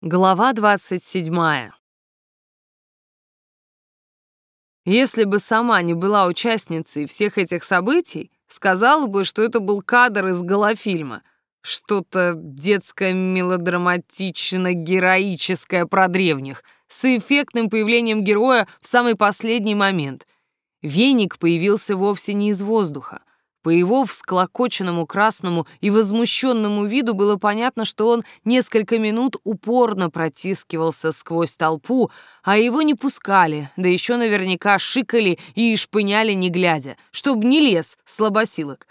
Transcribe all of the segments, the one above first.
Глава 27. Если бы сама не была участницей всех этих событий, сказала бы, что это был кадр из голофильма. Что-то детское мелодраматично-героическое про древних, с эффектным появлением героя в самый последний момент. Веник появился вовсе не из воздуха. По его всклокоченному красному и возмущенному виду было понятно, что он несколько минут упорно протискивался сквозь толпу, а его не пускали, да еще наверняка шикали и шпыняли не глядя, чтоб не лез слабосилок.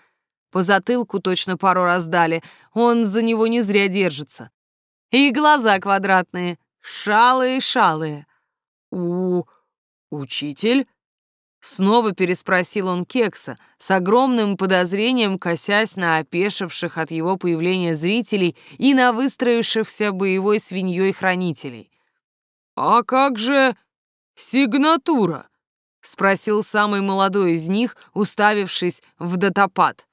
По затылку точно пару раз дали, он за него не зря держится. И глаза квадратные, шалые-шалые. «У... учитель?» Снова переспросил он Кекса, с огромным подозрением косясь на опешивших от его появления зрителей и на выстроившихся боевой свиньей хранителей. «А как же сигнатура?» — спросил самый молодой из них, уставившись в датапад.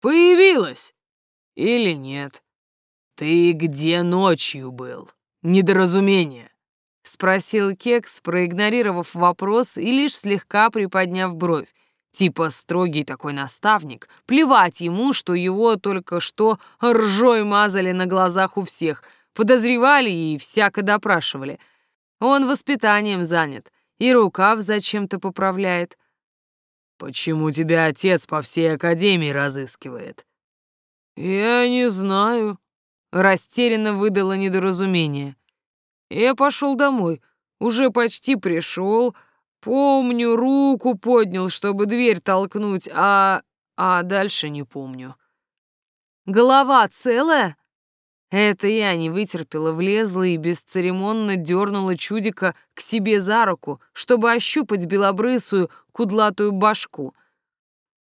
«Появилась или нет?» «Ты где ночью был? Недоразумение». — спросил Кекс, проигнорировав вопрос и лишь слегка приподняв бровь. Типа строгий такой наставник. Плевать ему, что его только что ржой мазали на глазах у всех, подозревали и всяко допрашивали. Он воспитанием занят и рукав зачем-то поправляет. «Почему тебя отец по всей академии разыскивает?» «Я не знаю», — растерянно выдало недоразумение. Я пошел домой. Уже почти пришел. Помню, руку поднял, чтобы дверь толкнуть, а... А дальше не помню. Голова целая? Это я не вытерпела, влезла и бесцеремонно дернула чудика к себе за руку, чтобы ощупать белобрысую кудлатую башку.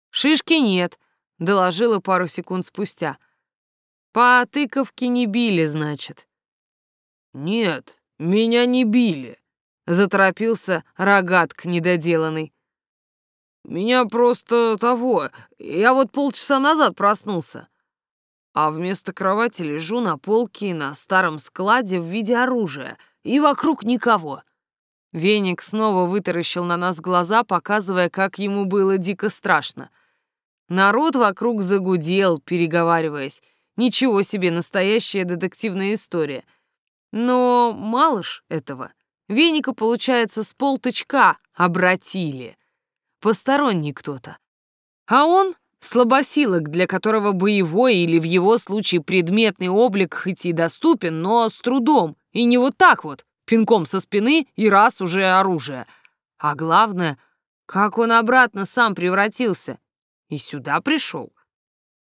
«Шишки нет», — доложила пару секунд спустя. «По тыковке не били, значит». «Нет, меня не били», — заторопился рогатк недоделанный. «Меня просто того... Я вот полчаса назад проснулся. А вместо кровати лежу на полке на старом складе в виде оружия, и вокруг никого». Веник снова вытаращил на нас глаза, показывая, как ему было дико страшно. Народ вокруг загудел, переговариваясь. Ничего себе, настоящая детективная история — но мало ж этого. Веника, получается, с полточка обратили. Посторонний кто-то. А он слабосилок, для которого боевой или в его случае предметный облик хоть и доступен, но с трудом. И не вот так вот, пинком со спины и раз уже оружие. А главное, как он обратно сам превратился. И сюда пришел.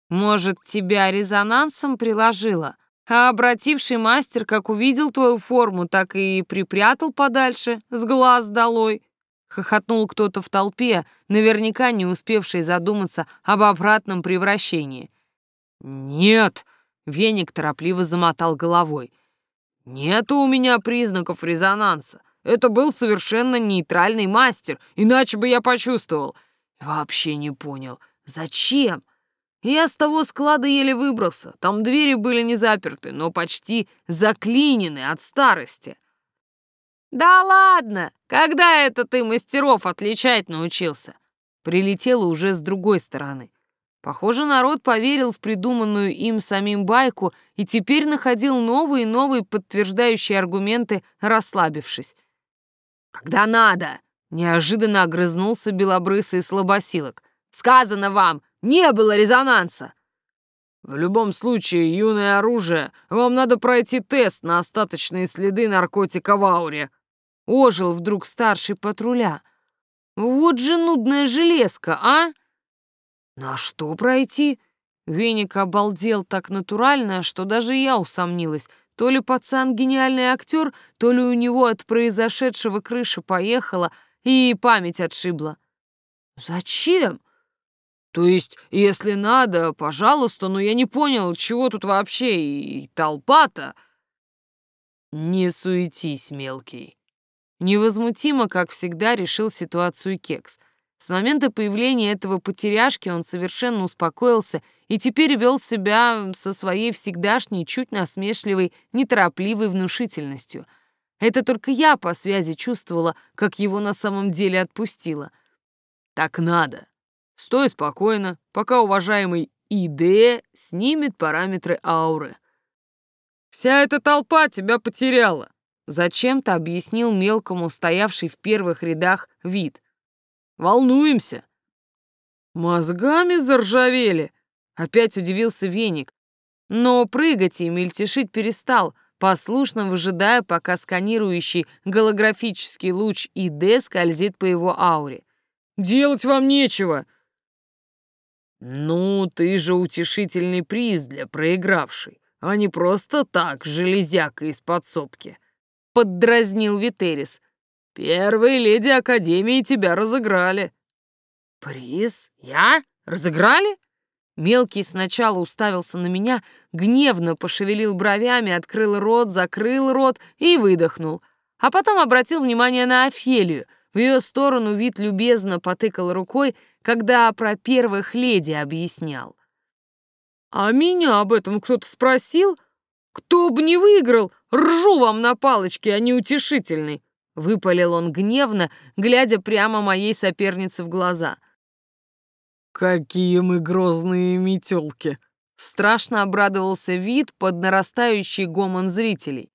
Может, тебя резонансом приложило? А обративший мастер, как увидел твою форму, так и припрятал подальше, с глаз долой. Хохотнул кто-то в толпе, наверняка не успевший задуматься об обратном превращении. «Нет!» — веник торопливо замотал головой. «Нету у меня признаков резонанса. Это был совершенно нейтральный мастер, иначе бы я почувствовал. Вообще не понял, зачем? Я с того склада еле выбрался. Там двери были не заперты, но почти заклинены от старости. Да ладно! Когда это ты мастеров отличать научился? Прилетело уже с другой стороны. Похоже, народ поверил в придуманную им самим байку и теперь находил новые и новые подтверждающие аргументы, расслабившись. «Когда надо!» — неожиданно огрызнулся белобрысый слабосилок. «Сказано вам, не было резонанса. В любом случае, юное оружие, вам надо пройти тест на остаточные следы наркотика в ауре. Ожил вдруг старший патруля. Вот же нудная железка, а? На что пройти? Веник обалдел так натурально, что даже я усомнилась. То ли пацан гениальный актер, то ли у него от произошедшего крыша поехала и память отшибла. «Зачем?» То есть, если надо, пожалуйста, но я не понял, чего тут вообще и толпа-то. Не суетись, мелкий. Невозмутимо, как всегда, решил ситуацию Кекс. С момента появления этого потеряшки он совершенно успокоился и теперь вел себя со своей всегдашней, чуть насмешливой, неторопливой внушительностью. Это только я по связи чувствовала, как его на самом деле отпустило. «Так надо. Стой спокойно, пока уважаемый ИД снимет параметры ауры». «Вся эта толпа тебя потеряла», — зачем-то объяснил мелкому стоявший в первых рядах вид. Волнуемся. Мозгами заржавели. Опять удивился веник. Но прыгать и мельтешить перестал, послушно выжидая, пока сканирующий голографический луч ИД скользит по его ауре. «Делать вам нечего!» «Ну, ты же утешительный приз для проигравшей, а не просто так, железяка из подсобки», — поддразнил Витерис. Первые леди Академии тебя разыграли». «Приз? Я? Разыграли?» Мелкий сначала уставился на меня, гневно пошевелил бровями, открыл рот, закрыл рот и выдохнул. А потом обратил внимание на Офелию. В ее сторону вид любезно потыкал рукой, когда про первых леди объяснял. «А меня об этом кто-то спросил? Кто бы не выиграл, ржу вам на палочке, а не утешительный. Выпалил он гневно, глядя прямо моей сопернице в глаза. «Какие мы грозные метелки!» Страшно обрадовался вид под нарастающий гомон зрителей.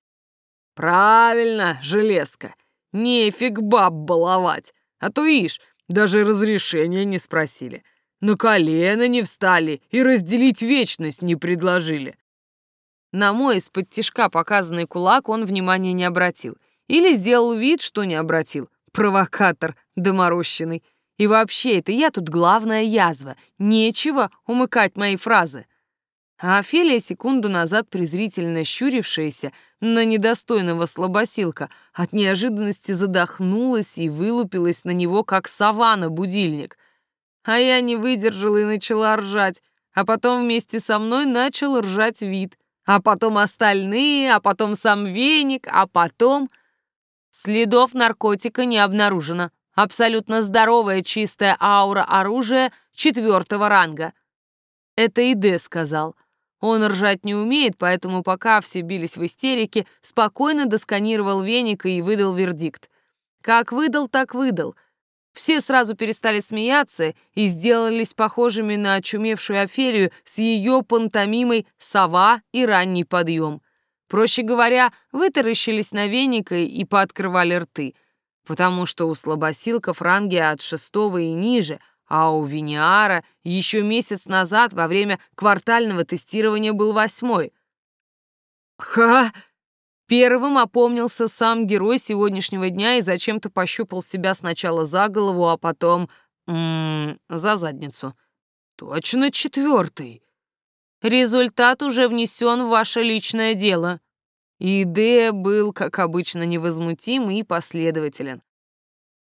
«Правильно, железка, нефиг баб баловать, а то ишь, даже разрешения не спросили, на колено не встали и разделить вечность не предложили». На мой из-под тишка показанный кулак он внимания не обратил — или сделал вид, что не обратил. Провокатор доморощенный. И вообще, это я тут главная язва. Нечего умыкать мои фразы. А Офелия, секунду назад презрительно щурившаяся на недостойного слабосилка, от неожиданности задохнулась и вылупилась на него, как сова на будильник. А я не выдержала и начала ржать, а потом вместе со мной начал ржать вид, а потом остальные, а потом сам веник, а потом... Следов наркотика не обнаружено. Абсолютно здоровая чистая аура оружия четвертого ранга. Это и Д сказал. Он ржать не умеет, поэтому пока все бились в истерике, спокойно досканировал веника и выдал вердикт. Как выдал, так выдал. Все сразу перестали смеяться и сделались похожими на очумевшую Офелию с ее пантомимой «сова» и «ранний подъем». Проще говоря, вытаращились на веника и пооткрывали рты, потому что у слабосилков ранги от шестого и ниже, а у Виниара еще месяц назад во время квартального тестирования был восьмой. «Ха!» Первым опомнился сам герой сегодняшнего дня и зачем-то пощупал себя сначала за голову, а потом м -м, за задницу. «Точно четвертый!» Результат уже внесен в ваше личное дело. И Д был, как обычно, невозмутим и последователен.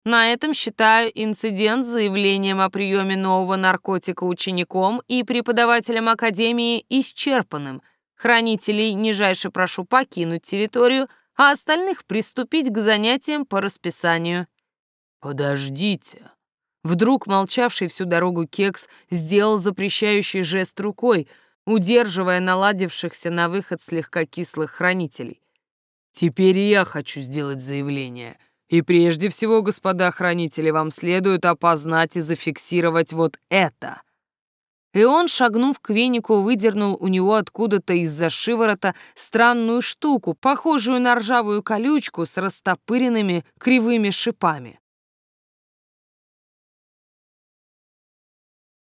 На этом считаю инцидент с заявлением о приеме нового наркотика учеником и преподавателям Академии исчерпанным. Хранителей нижайше прошу покинуть территорию, а остальных приступить к занятиям по расписанию. «Подождите». Вдруг молчавший всю дорогу Кекс сделал запрещающий жест рукой — удерживая наладившихся на выход слегка кислых хранителей. «Теперь я хочу сделать заявление. И прежде всего, господа хранители, вам следует опознать и зафиксировать вот это». И он, шагнув к венику, выдернул у него откуда-то из-за шиворота странную штуку, похожую на ржавую колючку с растопыренными кривыми шипами.